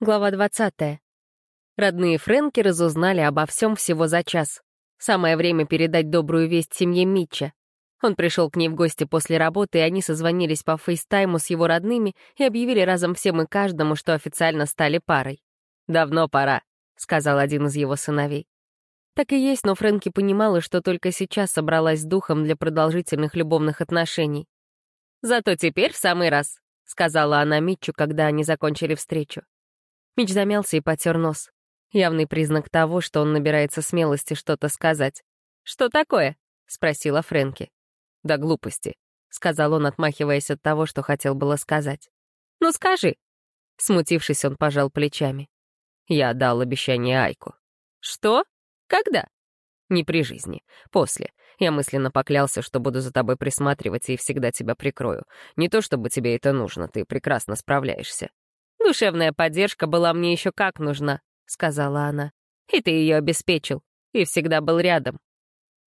Глава 20. Родные Фрэнки разузнали обо всем всего за час. Самое время передать добрую весть семье Митча. Он пришел к ней в гости после работы, и они созвонились по фейстайму с его родными и объявили разом всем и каждому, что официально стали парой. «Давно пора», — сказал один из его сыновей. Так и есть, но Фрэнки понимала, что только сейчас собралась с духом для продолжительных любовных отношений. «Зато теперь в самый раз», — сказала она Митчу, когда они закончили встречу. Мич замялся и потер нос. Явный признак того, что он набирается смелости что-то сказать. «Что такое?» — спросила Фрэнки. «Да глупости», — сказал он, отмахиваясь от того, что хотел было сказать. «Ну скажи». Смутившись, он пожал плечами. Я дал обещание Айку. «Что? Когда?» «Не при жизни. После. Я мысленно поклялся, что буду за тобой присматривать и всегда тебя прикрою. Не то чтобы тебе это нужно, ты прекрасно справляешься. «Душевная поддержка была мне еще как нужна», — сказала она. «И ты ее обеспечил. И всегда был рядом».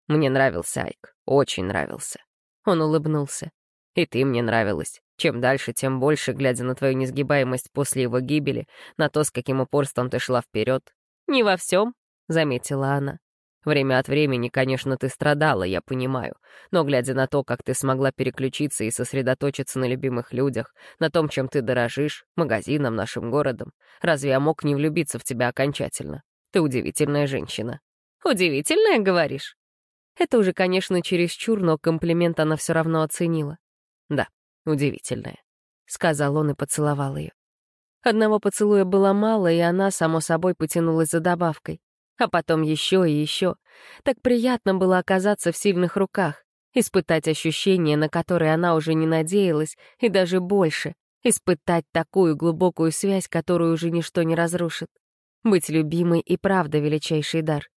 Мне нравился Айк. Очень нравился. Он улыбнулся. И ты мне нравилась. Чем дальше, тем больше, глядя на твою несгибаемость после его гибели, на то, с каким упорством ты шла вперед. «Не во всем», — заметила она. Время от времени, конечно, ты страдала, я понимаю. Но глядя на то, как ты смогла переключиться и сосредоточиться на любимых людях, на том, чем ты дорожишь, магазином, нашим городом, разве я мог не влюбиться в тебя окончательно? Ты удивительная женщина. Удивительная, говоришь? Это уже, конечно, чересчур, но комплимент она все равно оценила. Да, удивительная, — сказал он и поцеловал ее. Одного поцелуя было мало, и она, само собой, потянулась за добавкой а потом еще и еще. Так приятно было оказаться в сильных руках, испытать ощущения, на которые она уже не надеялась, и даже больше, испытать такую глубокую связь, которую уже ничто не разрушит. Быть любимой и правда величайший дар.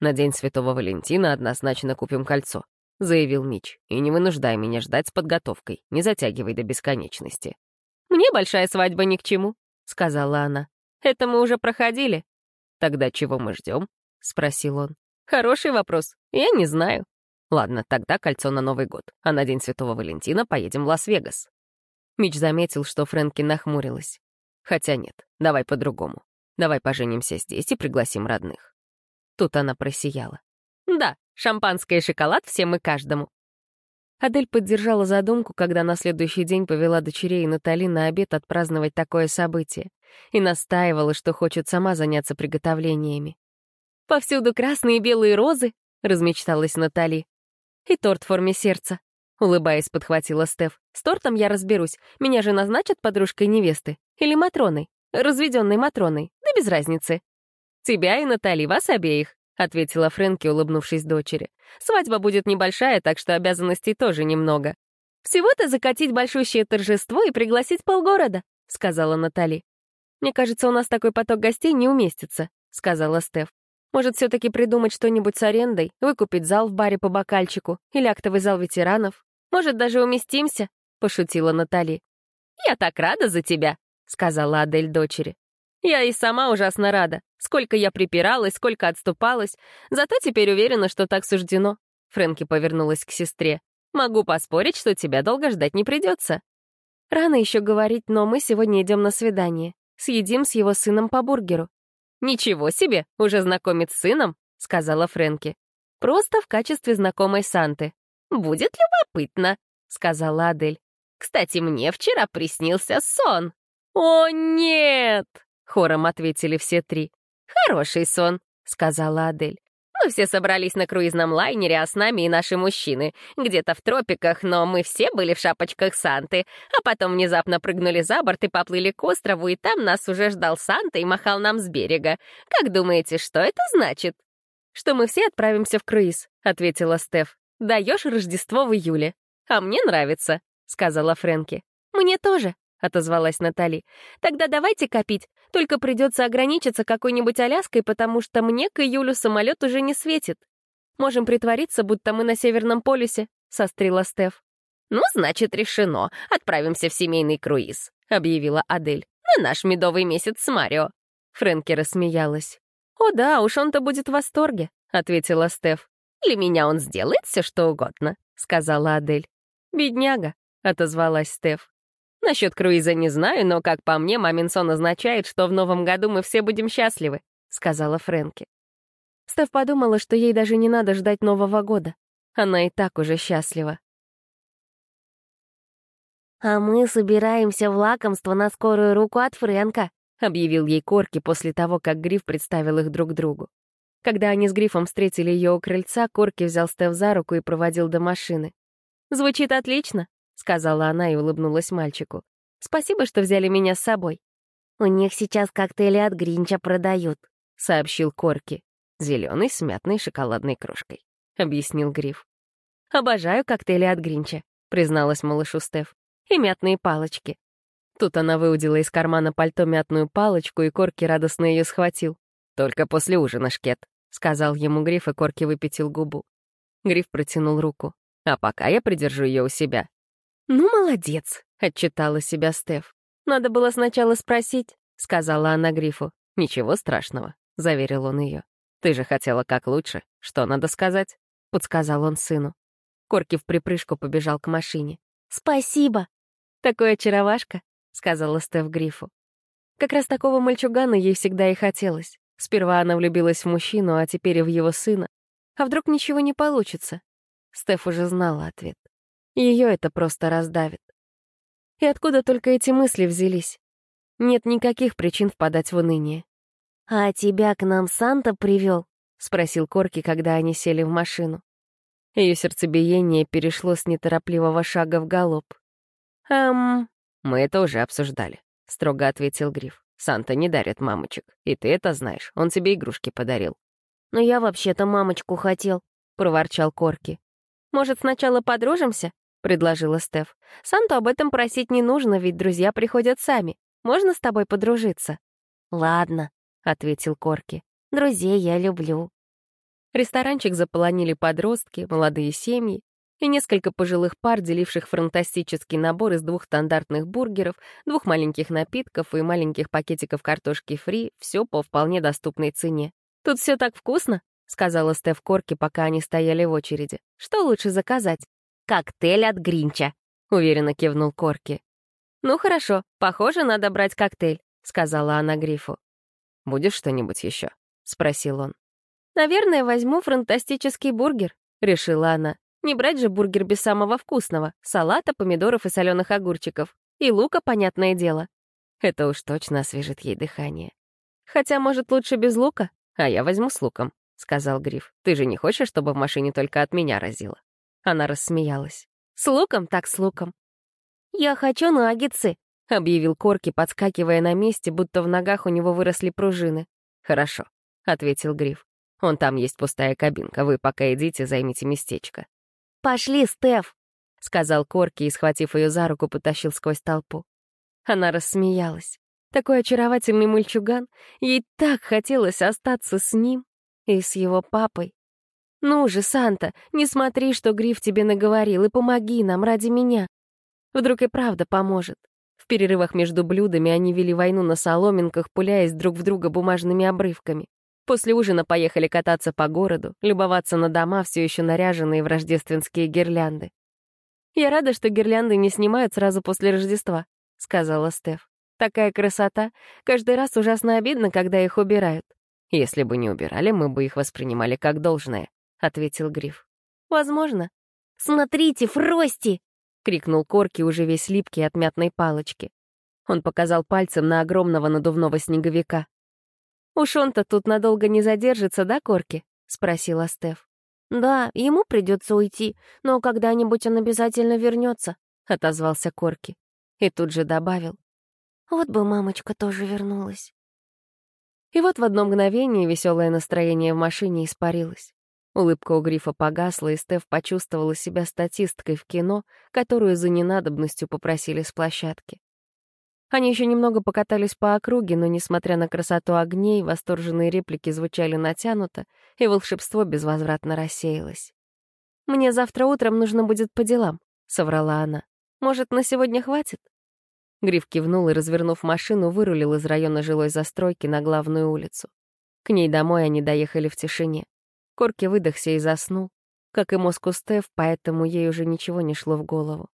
«На День Святого Валентина однозначно купим кольцо», — заявил Мич. «И не вынуждай меня ждать с подготовкой, не затягивай до бесконечности». «Мне большая свадьба ни к чему», — сказала она. «Это мы уже проходили. «Тогда чего мы ждем?» — спросил он. «Хороший вопрос. Я не знаю». «Ладно, тогда кольцо на Новый год, а на День Святого Валентина поедем в Лас-Вегас». Мич заметил, что Фрэнки нахмурилась. «Хотя нет, давай по-другому. Давай поженимся здесь и пригласим родных». Тут она просияла. «Да, шампанское и шоколад всем и каждому. Адель поддержала задумку, когда на следующий день повела дочерей и Натали на обед отпраздновать такое событие, и настаивала, что хочет сама заняться приготовлениями. «Повсюду красные и белые розы», — размечталась Натали. «И торт в форме сердца», — улыбаясь, подхватила Стеф. «С тортом я разберусь. Меня же назначат подружкой невесты. Или Матроной. Разведенной Матроной. Да без разницы». «Тебя и Натали, вас обеих», — ответила Фрэнки, улыбнувшись дочери. «Свадьба будет небольшая, так что обязанностей тоже немного». «Всего-то закатить большущее торжество и пригласить полгорода», — сказала Натали. «Мне кажется, у нас такой поток гостей не уместится», — сказала Стеф. «Может, все-таки придумать что-нибудь с арендой, выкупить зал в баре по бокальчику или актовый зал ветеранов? Может, даже уместимся?» — пошутила Натали. «Я так рада за тебя», — сказала Адель дочери. Я и сама ужасно рада. Сколько я припиралась, сколько отступалась. Зато теперь уверена, что так суждено. Фрэнки повернулась к сестре. Могу поспорить, что тебя долго ждать не придется. Рано еще говорить, но мы сегодня идем на свидание. Съедим с его сыном по бургеру. «Ничего себе, уже знакомит с сыном», — сказала Фрэнки. «Просто в качестве знакомой Санты». «Будет любопытно», — сказала Адель. «Кстати, мне вчера приснился сон». «О, нет!» Хором ответили все три. «Хороший сон», — сказала Адель. «Мы все собрались на круизном лайнере, а с нами и наши мужчины. Где-то в тропиках, но мы все были в шапочках Санты. А потом внезапно прыгнули за борт и поплыли к острову, и там нас уже ждал Санта и махал нам с берега. Как думаете, что это значит?» «Что мы все отправимся в круиз», — ответила Стеф. «Даешь Рождество в июле». «А мне нравится», — сказала Фрэнки. «Мне тоже», — отозвалась Натали. «Тогда давайте копить. Только придется ограничиться какой-нибудь Аляской, потому что мне к июлю самолет уже не светит. Можем притвориться, будто мы на Северном полюсе», — сострила Стеф. «Ну, значит, решено. Отправимся в семейный круиз», — объявила Адель. «На наш медовый месяц с Марио». Фрэнки рассмеялась. «О да, уж он-то будет в восторге», — ответила Стеф. «Для меня он сделает все, что угодно», — сказала Адель. «Бедняга», — отозвалась Стеф. Насчет круиза не знаю, но, как по мне, мамин сон означает, что в новом году мы все будем счастливы», — сказала Фрэнки. Стеф подумала, что ей даже не надо ждать Нового года. Она и так уже счастлива. «А мы собираемся в лакомство на скорую руку от Фрэнка», — объявил ей Корки после того, как Гриф представил их друг другу. Когда они с Грифом встретили ее у крыльца, Корки взял Стеф за руку и проводил до машины. «Звучит отлично», — сказала она и улыбнулась мальчику. «Спасибо, что взяли меня с собой». «У них сейчас коктейли от Гринча продают», — сообщил Корки. «Зеленый с мятной шоколадной крошкой», — объяснил Гриф. «Обожаю коктейли от Гринча», — призналась малышу Стеф. «И мятные палочки». Тут она выудила из кармана пальто мятную палочку, и Корки радостно ее схватил. «Только после ужина, Шкет», — сказал ему Гриф, и Корки выпятил губу. Гриф протянул руку. «А пока я придержу ее у себя». «Ну, молодец», — отчитала себя Стеф. «Надо было сначала спросить», — сказала она Грифу. «Ничего страшного», — заверил он ее. «Ты же хотела как лучше. Что надо сказать?» — подсказал он сыну. Корки в припрыжку побежал к машине. «Спасибо!» «Такой очаровашка», — сказала Стеф Грифу. Как раз такого мальчугана ей всегда и хотелось. Сперва она влюбилась в мужчину, а теперь и в его сына. А вдруг ничего не получится? Стеф уже знала ответ. Ее это просто раздавит. И откуда только эти мысли взялись? Нет никаких причин впадать в уныние. «А тебя к нам Санта привел? спросил Корки, когда они сели в машину. Ее сердцебиение перешло с неторопливого шага в галоп. «Эм...» «Мы это уже обсуждали», — строго ответил Гриф. «Санта не дарит мамочек, и ты это знаешь, он тебе игрушки подарил». «Но я вообще-то мамочку хотел», — проворчал Корки. «Может, сначала подружимся?» — предложила Стеф. «Санту об этом просить не нужно, ведь друзья приходят сами. Можно с тобой подружиться?» «Ладно», — ответил Корки. «Друзей я люблю». Ресторанчик заполонили подростки, молодые семьи и несколько пожилых пар, деливших фантастический набор из двух стандартных бургеров, двух маленьких напитков и маленьких пакетиков картошки фри, все по вполне доступной цене. «Тут все так вкусно», — сказала Стеф Корки, пока они стояли в очереди. «Что лучше заказать?» «Коктейль от Гринча», — уверенно кивнул Корки. «Ну хорошо, похоже, надо брать коктейль», — сказала она Грифу. «Будешь что-нибудь еще?» — спросил он. «Наверное, возьму фантастический бургер», — решила она. «Не брать же бургер без самого вкусного. Салата, помидоров и соленых огурчиков. И лука, понятное дело. Это уж точно освежит ей дыхание. Хотя, может, лучше без лука? А я возьму с луком», — сказал Гриф. «Ты же не хочешь, чтобы в машине только от меня разило?» Она рассмеялась. «С луком так с луком». «Я хочу наггетсы», — объявил Корки, подскакивая на месте, будто в ногах у него выросли пружины. «Хорошо», — ответил Гриф. Он там есть пустая кабинка, вы пока идите, займите местечко». «Пошли, Стеф!» — сказал Корки и, схватив ее за руку, потащил сквозь толпу. Она рассмеялась. Такой очаровательный мальчуган. Ей так хотелось остаться с ним и с его папой. «Ну же, Санта, не смотри, что Гриф тебе наговорил, и помоги нам ради меня. Вдруг и правда поможет». В перерывах между блюдами они вели войну на соломинках, пуляясь друг в друга бумажными обрывками. После ужина поехали кататься по городу, любоваться на дома, все еще наряженные в рождественские гирлянды. «Я рада, что гирлянды не снимают сразу после Рождества», — сказала Стеф. «Такая красота. Каждый раз ужасно обидно, когда их убирают». «Если бы не убирали, мы бы их воспринимали как должное», — ответил Гриф. «Возможно». «Смотрите, Фрости!» — крикнул Корки, уже весь липкий от мятной палочки. Он показал пальцем на огромного надувного снеговика. «Уж он-то тут надолго не задержится, да, Корки?» — спросила Стеф. «Да, ему придется уйти, но когда-нибудь он обязательно вернется», — отозвался Корки. И тут же добавил. «Вот бы мамочка тоже вернулась». И вот в одно мгновение веселое настроение в машине испарилось. Улыбка у Грифа погасла, и Стеф почувствовала себя статисткой в кино, которую за ненадобностью попросили с площадки. Они еще немного покатались по округе, но, несмотря на красоту огней, восторженные реплики звучали натянуто, и волшебство безвозвратно рассеялось. «Мне завтра утром нужно будет по делам», — соврала она. «Может, на сегодня хватит?» Гриф кивнул и, развернув машину, вырулил из района жилой застройки на главную улицу. К ней домой они доехали в тишине. Корки выдохся и заснул, как и мозг у Стеф, поэтому ей уже ничего не шло в голову.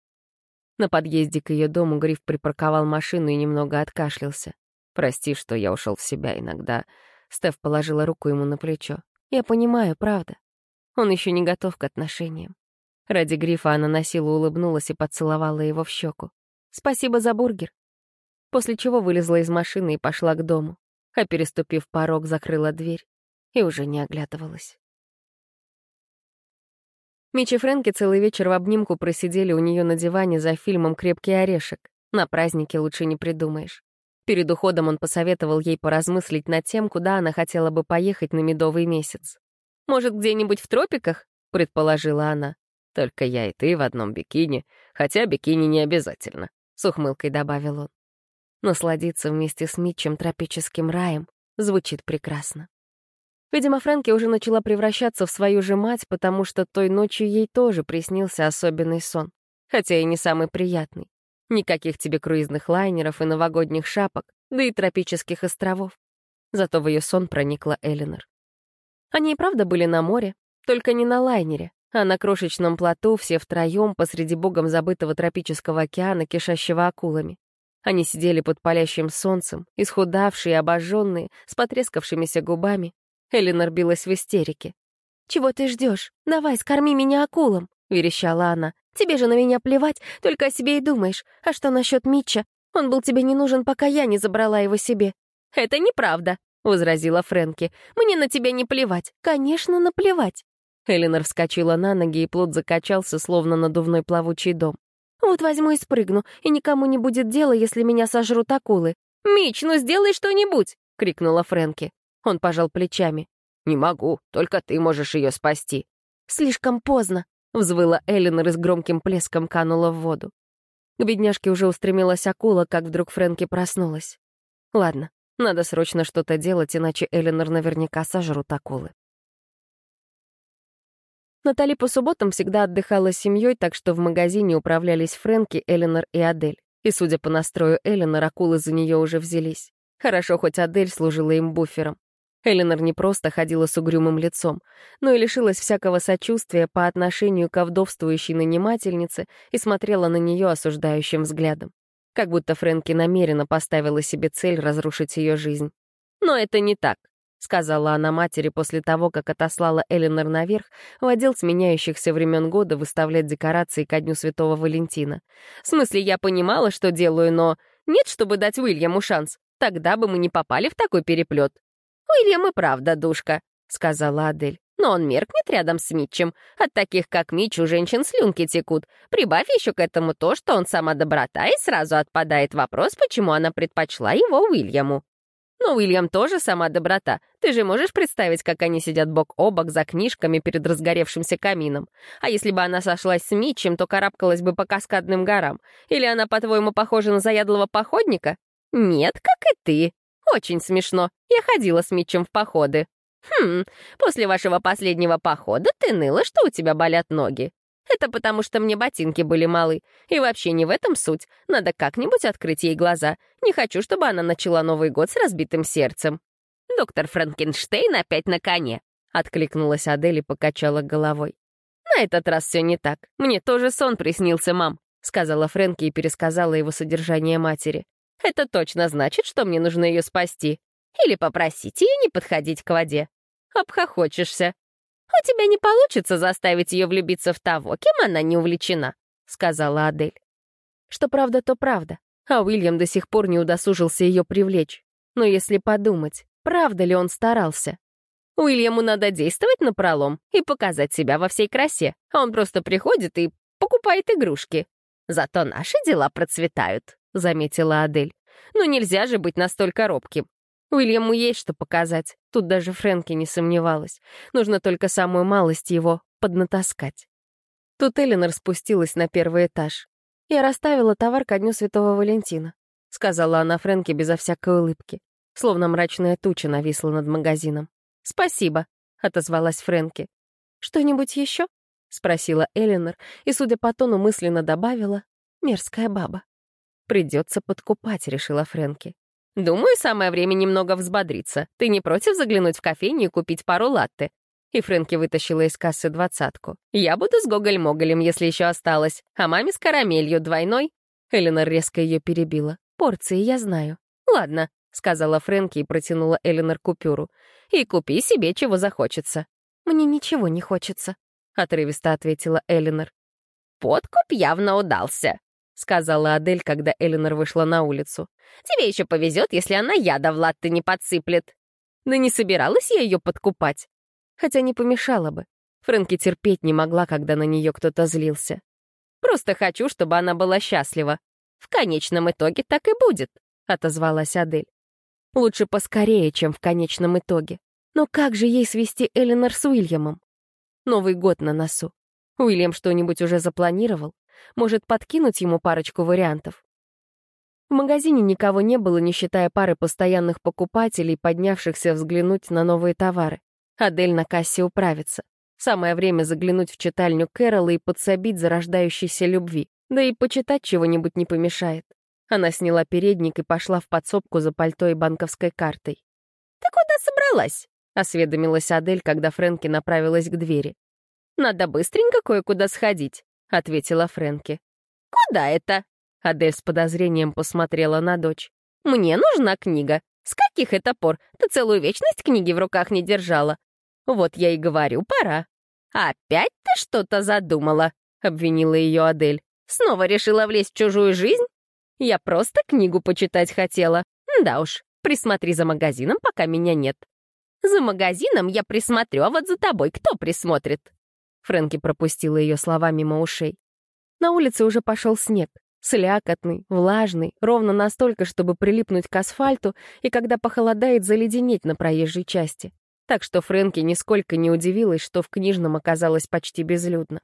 На подъезде к ее дому Гриф припарковал машину и немного откашлялся. «Прости, что я ушел в себя иногда». Стеф положила руку ему на плечо. «Я понимаю, правда. Он еще не готов к отношениям». Ради Грифа она на силу улыбнулась и поцеловала его в щеку. «Спасибо за бургер». После чего вылезла из машины и пошла к дому, а переступив порог, закрыла дверь и уже не оглядывалась. Мич и Фрэнки целый вечер в обнимку просидели у нее на диване за фильмом «Крепкий орешек». На празднике лучше не придумаешь. Перед уходом он посоветовал ей поразмыслить над тем, куда она хотела бы поехать на медовый месяц. «Может, где-нибудь в тропиках?» — предположила она. «Только я и ты в одном бикини, хотя бикини не обязательно», — с ухмылкой добавил он. Насладиться вместе с Митчем тропическим раем звучит прекрасно. Видимо, Фрэнки уже начала превращаться в свою же мать, потому что той ночью ей тоже приснился особенный сон, хотя и не самый приятный. Никаких тебе круизных лайнеров и новогодних шапок, да и тропических островов. Зато в ее сон проникла Элинор. Они и правда были на море, только не на лайнере, а на крошечном плоту все втроем посреди богом забытого тропического океана, кишащего акулами. Они сидели под палящим солнцем, исхудавшие, обожженные, с потрескавшимися губами, Элинор билась в истерике. «Чего ты ждешь? Давай, скорми меня акулам!» — верещала она. «Тебе же на меня плевать, только о себе и думаешь. А что насчет Митча? Он был тебе не нужен, пока я не забрала его себе». «Это неправда», — возразила Фрэнки. «Мне на тебя не плевать. Конечно, наплевать». Элинор вскочила на ноги, и плод закачался, словно надувной плавучий дом. «Вот возьму и спрыгну, и никому не будет дела, если меня сожрут акулы». «Мич, ну сделай что-нибудь!» — крикнула Фрэнки. Он пожал плечами. «Не могу, только ты можешь ее спасти». «Слишком поздно», — взвыла Эллинор и с громким плеском канула в воду. К бедняжке уже устремилась акула, как вдруг Фрэнки проснулась. Ладно, надо срочно что-то делать, иначе Эллинор наверняка сожрут акулы. Натали по субботам всегда отдыхала с семьей, так что в магазине управлялись Фрэнки, Эллинор и Адель. И, судя по настрою Эллинор, акулы за нее уже взялись. Хорошо, хоть Адель служила им буфером. Эленор не просто ходила с угрюмым лицом, но и лишилась всякого сочувствия по отношению к вдовствующей нанимательнице и смотрела на нее осуждающим взглядом. Как будто Фрэнки намеренно поставила себе цель разрушить ее жизнь. «Но это не так», — сказала она матери после того, как отослала Эленор наверх в отдел сменяющихся времен года выставлять декорации ко Дню Святого Валентина. «В смысле, я понимала, что делаю, но нет, чтобы дать Уильяму шанс. Тогда бы мы не попали в такой переплет. «Уильям и правда душка», — сказала Адель. «Но он меркнет рядом с Митчем. От таких, как Митч, у женщин слюнки текут. Прибавь еще к этому то, что он сама доброта, и сразу отпадает вопрос, почему она предпочла его Уильяму». «Но Уильям тоже сама доброта. Ты же можешь представить, как они сидят бок о бок за книжками перед разгоревшимся камином. А если бы она сошлась с Митчем, то карабкалась бы по каскадным горам. Или она, по-твоему, похожа на заядлого походника? Нет, как и ты. Очень смешно. Я ходила с Митчем в походы. Хм, после вашего последнего похода ты ныла, что у тебя болят ноги. Это потому, что мне ботинки были малы. И вообще не в этом суть. Надо как-нибудь открыть ей глаза. Не хочу, чтобы она начала Новый год с разбитым сердцем. Доктор Франкенштейн опять на коне. Откликнулась Адель и покачала головой. «На этот раз все не так. Мне тоже сон приснился, мам», — сказала Фрэнки и пересказала его содержание матери. Это точно значит, что мне нужно ее спасти. Или попросить ее не подходить к воде. Обхохочешься. У тебя не получится заставить ее влюбиться в того, кем она не увлечена, сказала Адель. Что правда, то правда. А Уильям до сих пор не удосужился ее привлечь. Но если подумать, правда ли он старался? Уильяму надо действовать на пролом и показать себя во всей красе, а он просто приходит и покупает игрушки. Зато наши дела процветают. — заметила Адель. «Но нельзя же быть настолько робким. Уильяму есть что показать. Тут даже Фрэнки не сомневалась. Нужно только самую малость его поднатаскать». Тут Эллинор спустилась на первый этаж. «Я расставила товар ко дню Святого Валентина», — сказала она Фрэнке безо всякой улыбки. Словно мрачная туча нависла над магазином. «Спасибо», — отозвалась Фрэнки. «Что-нибудь еще?» — спросила Эллинор и, судя по тону, мысленно добавила «мерзкая баба». «Придется подкупать», — решила Фрэнки. «Думаю, самое время немного взбодриться. Ты не против заглянуть в кофейню и купить пару латте?» И Фрэнки вытащила из кассы двадцатку. «Я буду с Гоголь-Моголем, если еще осталось, а маме с карамелью двойной». Эленор резко ее перебила. «Порции я знаю». «Ладно», — сказала Фрэнки и протянула Эленор купюру. «И купи себе, чего захочется». «Мне ничего не хочется», — отрывисто ответила Эленор. «Подкуп явно удался», — сказала Адель, когда Эленор вышла на улицу. «Тебе еще повезет, если она яда в латте не подсыплет». Да не собиралась я ее подкупать. Хотя не помешала бы. Фрэнки терпеть не могла, когда на нее кто-то злился. Просто хочу, чтобы она была счастлива. В конечном итоге так и будет, — отозвалась Адель. Лучше поскорее, чем в конечном итоге. Но как же ей свести Эленор с Уильямом? Новый год на носу. Уильям что-нибудь уже запланировал? Может, подкинуть ему парочку вариантов? В магазине никого не было, не считая пары постоянных покупателей, поднявшихся взглянуть на новые товары. Адель на кассе управится. Самое время заглянуть в читальню Кэрола и подсобить зарождающейся любви. Да и почитать чего-нибудь не помешает. Она сняла передник и пошла в подсобку за пальто и банковской картой. «Ты куда собралась?» — осведомилась Адель, когда Фрэнки направилась к двери. «Надо быстренько кое-куда сходить», — ответила Фрэнки. «Куда это?» — Адель с подозрением посмотрела на дочь. «Мне нужна книга. С каких это пор? Ты целую вечность книги в руках не держала. Вот я и говорю, пора. Опять ты что-то задумала, обвинила ее Адель. Снова решила влезть в чужую жизнь? Я просто книгу почитать хотела. Да уж, присмотри за магазином, пока меня нет. За магазином я присмотрю, а вот за тобой кто присмотрит? Фрэнки пропустила ее слова мимо ушей. На улице уже пошел снег. Слякотный, влажный, ровно настолько, чтобы прилипнуть к асфальту и, когда похолодает, заледенеть на проезжей части так что Фрэнки нисколько не удивилась, что в книжном оказалось почти безлюдно.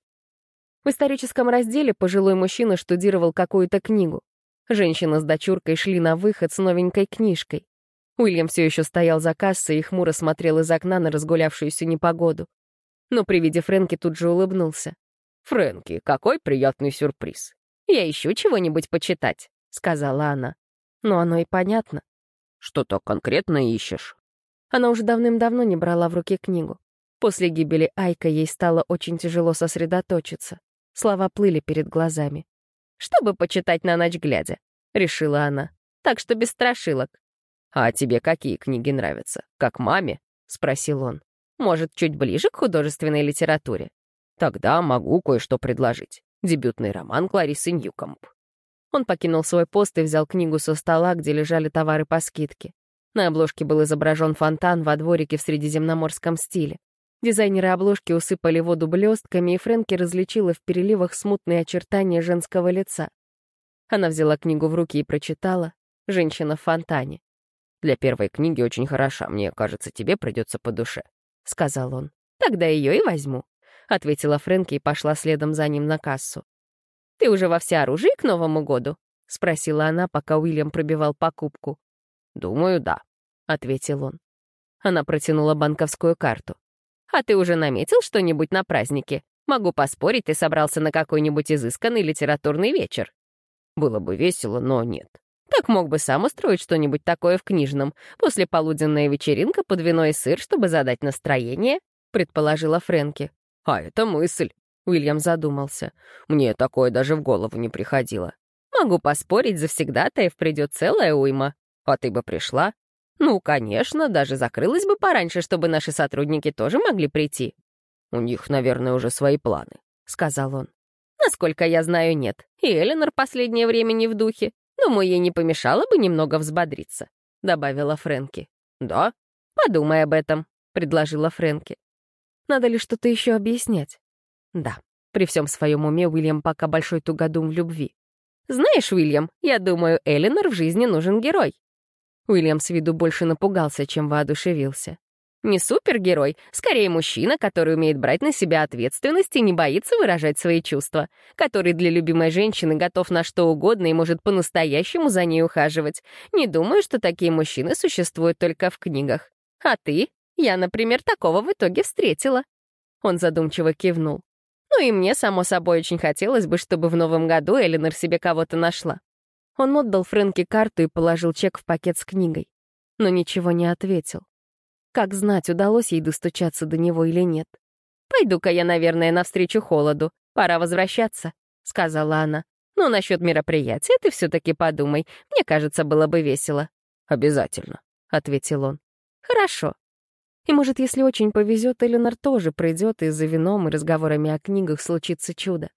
В историческом разделе пожилой мужчина штудировал какую-то книгу. Женщина с дочуркой шли на выход с новенькой книжкой. Уильям все еще стоял за кассой и хмуро смотрел из окна на разгулявшуюся непогоду. Но при виде Фрэнки тут же улыбнулся. «Фрэнки, какой приятный сюрприз! Я ищу чего-нибудь почитать», — сказала она. Но оно и понятно. «Что-то конкретно ищешь?» Она уже давным-давно не брала в руки книгу. После гибели Айка ей стало очень тяжело сосредоточиться. Слова плыли перед глазами. «Чтобы почитать на ночь глядя», — решила она. «Так что без страшилок». «А тебе какие книги нравятся? Как маме?» — спросил он. «Может, чуть ближе к художественной литературе?» «Тогда могу кое-что предложить. Дебютный роман Кларисы Ньюкомп». Он покинул свой пост и взял книгу со стола, где лежали товары по скидке. На обложке был изображен фонтан во дворике в средиземноморском стиле. Дизайнеры обложки усыпали воду блестками, и Фрэнки различила в переливах смутные очертания женского лица. Она взяла книгу в руки и прочитала «Женщина в фонтане». «Для первой книги очень хороша, мне кажется, тебе придется по душе», — сказал он. «Тогда ее и возьму», — ответила Фрэнки и пошла следом за ним на кассу. «Ты уже во всеоружии к Новому году?» — спросила она, пока Уильям пробивал покупку. «Думаю, да», — ответил он. Она протянула банковскую карту. «А ты уже наметил что-нибудь на празднике? Могу поспорить, ты собрался на какой-нибудь изысканный литературный вечер». «Было бы весело, но нет». «Так мог бы сам устроить что-нибудь такое в книжном. После полуденная вечеринка под вино и сыр, чтобы задать настроение», — предположила Фрэнки. «А это мысль», — Уильям задумался. «Мне такое даже в голову не приходило». «Могу поспорить, завсегда-таев придет целая уйма», а ты бы пришла? Ну, конечно, даже закрылась бы пораньше, чтобы наши сотрудники тоже могли прийти. У них, наверное, уже свои планы, — сказал он. Насколько я знаю, нет. И Эленор последнее время не в духе. Думаю, ей не помешало бы немного взбодриться, — добавила Фрэнки. Да? Подумай об этом, — предложила Фрэнки. Надо ли что-то еще объяснять? Да. При всем своем уме Уильям пока большой тугодум в любви. Знаешь, Уильям, я думаю, Эленор в жизни нужен герой. Уильям с виду больше напугался, чем воодушевился. Не супергерой, скорее мужчина, который умеет брать на себя ответственность и не боится выражать свои чувства, который для любимой женщины готов на что угодно и может по-настоящему за ней ухаживать. Не думаю, что такие мужчины существуют только в книгах. А ты? Я, например, такого в итоге встретила. Он задумчиво кивнул. Ну и мне, само собой, очень хотелось бы, чтобы в новом году Эленор себе кого-то нашла. Он отдал Фрэнке карту и положил чек в пакет с книгой, но ничего не ответил. Как знать, удалось ей достучаться до него или нет. «Пойду-ка я, наверное, навстречу холоду. Пора возвращаться», — сказала она. «Ну, насчет мероприятия ты все-таки подумай. Мне кажется, было бы весело». «Обязательно», — ответил он. «Хорошо. И, может, если очень повезет, Эленор тоже придет, и за вином и разговорами о книгах случится чудо.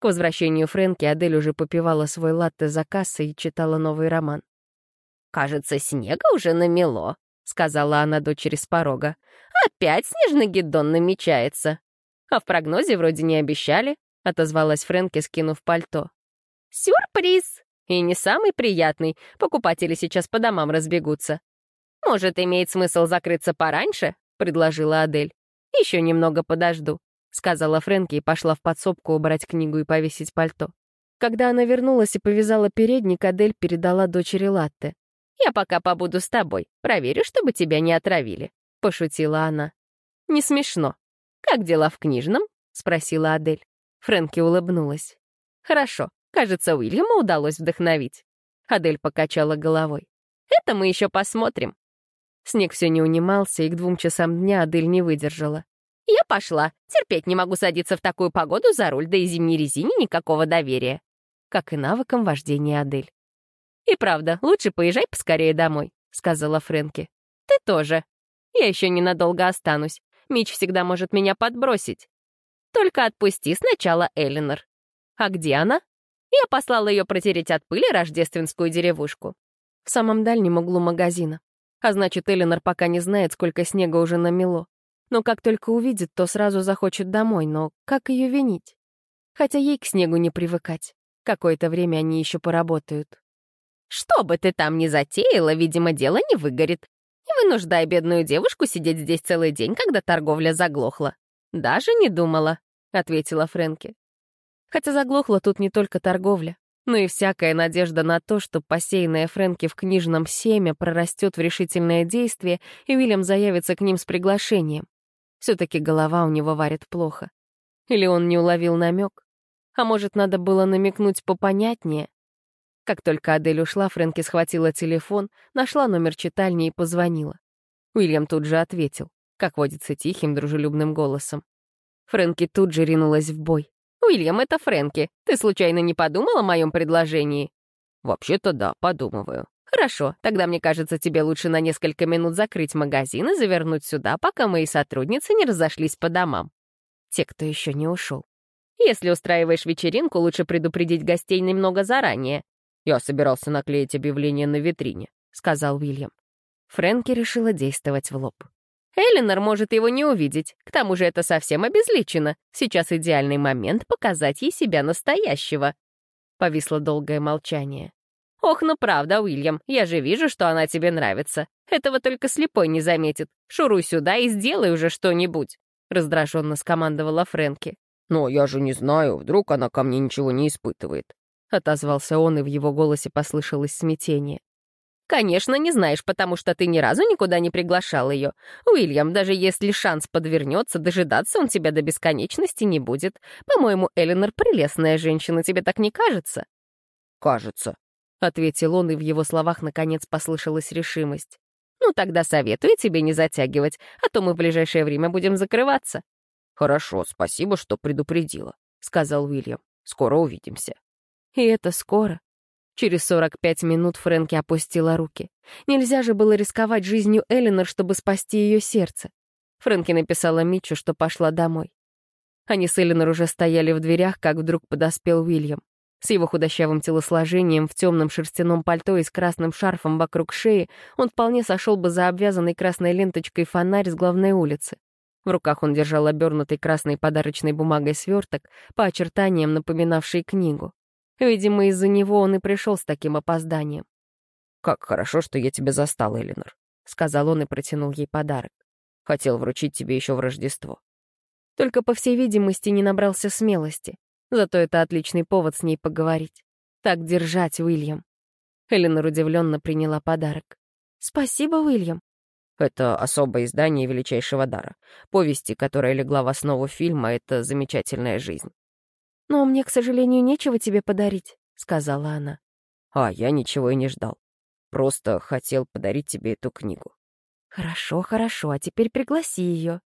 К возвращению Фрэнки Адель уже попивала свой латте за кассой и читала новый роман. «Кажется, снега уже намело», — сказала она дочери с порога. «Опять снежный гиддон намечается». «А в прогнозе вроде не обещали», — отозвалась Фрэнки, скинув пальто. «Сюрприз!» «И не самый приятный. Покупатели сейчас по домам разбегутся». «Может, имеет смысл закрыться пораньше?» — предложила Адель. «Еще немного подожду», — сказала Фрэнки и пошла в подсобку убрать книгу и повесить пальто. Когда она вернулась и повязала передник, Адель передала дочери латте. «Я пока побуду с тобой, проверю, чтобы тебя не отравили», — пошутила она. «Не смешно. Как дела в книжном?» — спросила Адель. Фрэнки улыбнулась. «Хорошо. Кажется, Уильяма удалось вдохновить». Адель покачала головой. «Это мы еще посмотрим. Снег все не унимался, и к двум часам дня Адель не выдержала. «Я пошла. Терпеть не могу садиться в такую погоду за руль, да и зимней резине никакого доверия». Как и навыкам вождения Адель. «И правда, лучше поезжай поскорее домой», — сказала Фрэнки. «Ты тоже. Я еще ненадолго останусь. Мич всегда может меня подбросить. Только отпусти сначала Элинор». «А где она?» Я послала ее протереть от пыли рождественскую деревушку. В самом дальнем углу магазина. А значит, Эленор пока не знает, сколько снега уже намело. Но как только увидит, то сразу захочет домой, но как ее винить? Хотя ей к снегу не привыкать. Какое-то время они еще поработают. Что бы ты там ни затеяла, видимо, дело не выгорит. Не вынуждай бедную девушку сидеть здесь целый день, когда торговля заглохла. Даже не думала, — ответила Фрэнки. Хотя заглохла тут не только торговля но и всякая надежда на то, что посеянное Фрэнки в книжном семя прорастет в решительное действие, и Уильям заявится к ним с приглашением. Все-таки голова у него варит плохо. Или он не уловил намек? А может, надо было намекнуть попонятнее? Как только Адель ушла, Фрэнки схватила телефон, нашла номер читальни и позвонила. Уильям тут же ответил, как водится тихим, дружелюбным голосом. Фрэнки тут же ринулась в бой. «Уильям, это Фрэнки. Ты случайно не подумал о моем предложении?» «Вообще-то да, подумываю». «Хорошо, тогда, мне кажется, тебе лучше на несколько минут закрыть магазин и завернуть сюда, пока мои сотрудницы не разошлись по домам. Те, кто еще не ушел. Если устраиваешь вечеринку, лучше предупредить гостей немного заранее». «Я собирался наклеить объявление на витрине», — сказал Уильям. Фрэнки решила действовать в лоб. Элинор может его не увидеть. К тому же это совсем обезличено. Сейчас идеальный момент показать ей себя настоящего. Повисло долгое молчание. «Ох, ну правда, Уильям, я же вижу, что она тебе нравится. Этого только слепой не заметит. Шуруй сюда и сделай уже что-нибудь», — раздраженно скомандовала Фрэнки. «Но я же не знаю, вдруг она ко мне ничего не испытывает», — отозвался он, и в его голосе послышалось смятение. Конечно, не знаешь, потому что ты ни разу никуда не приглашал ее. Уильям, даже если шанс подвернется, дожидаться он тебя до бесконечности не будет. По-моему, Эленор прелестная женщина, тебе так не кажется? Кажется, — ответил он, и в его словах наконец послышалась решимость. «Ну, тогда советую тебе не затягивать, а то мы в ближайшее время будем закрываться». «Хорошо, спасибо, что предупредила», — сказал Уильям. «Скоро увидимся». И это скоро. Через 45 минут Фрэнки опустила руки. Нельзя же было рисковать жизнью Эллинор, чтобы спасти ее сердце. Фрэнки написала Митчу, что пошла домой. Они с Эллинор уже стояли в дверях, как вдруг подоспел Уильям. С его худощавым телосложением, в темном шерстяном пальто и с красным шарфом вокруг шеи он вполне сошел бы за обвязанный красной ленточкой фонарь с главной улицы. В руках он держал обернутый красной подарочной бумагой сверток, по очертаниям напоминавший книгу. Видимо, из-за него он и пришел с таким опозданием. «Как хорошо, что я тебя застал, Элинор», — сказал он и протянул ей подарок. «Хотел вручить тебе еще в Рождество». Только, по всей видимости, не набрался смелости. Зато это отличный повод с ней поговорить. Так держать, Уильям. Элинор удивленно приняла подарок. «Спасибо, Уильям». Это особое издание величайшего дара. Повести, которая легла в основу фильма, — это замечательная жизнь. «Но мне, к сожалению, нечего тебе подарить», — сказала она. «А, я ничего и не ждал. Просто хотел подарить тебе эту книгу». «Хорошо, хорошо, а теперь пригласи ее».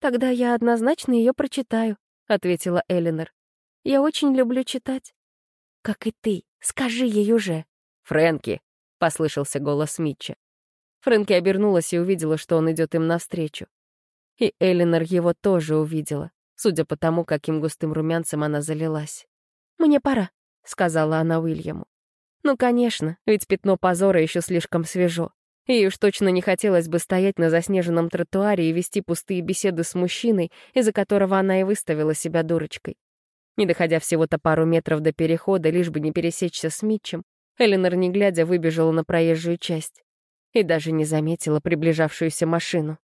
«Тогда я однозначно ее прочитаю», — ответила Элинор. «Я очень люблю читать». «Как и ты. Скажи ей уже». «Фрэнки», — послышался голос Митча. Фрэнки обернулась и увидела, что он идет им навстречу. И Элинор его тоже увидела, судя по тому, каким густым румянцем она залилась. «Мне пора», — сказала она Уильяму. Ну, конечно, ведь пятно позора еще слишком свежо. Ей уж точно не хотелось бы стоять на заснеженном тротуаре и вести пустые беседы с мужчиной, из-за которого она и выставила себя дурочкой. Не доходя всего-то пару метров до перехода, лишь бы не пересечься с Митчем, Эленор, не глядя, выбежала на проезжую часть и даже не заметила приближавшуюся машину.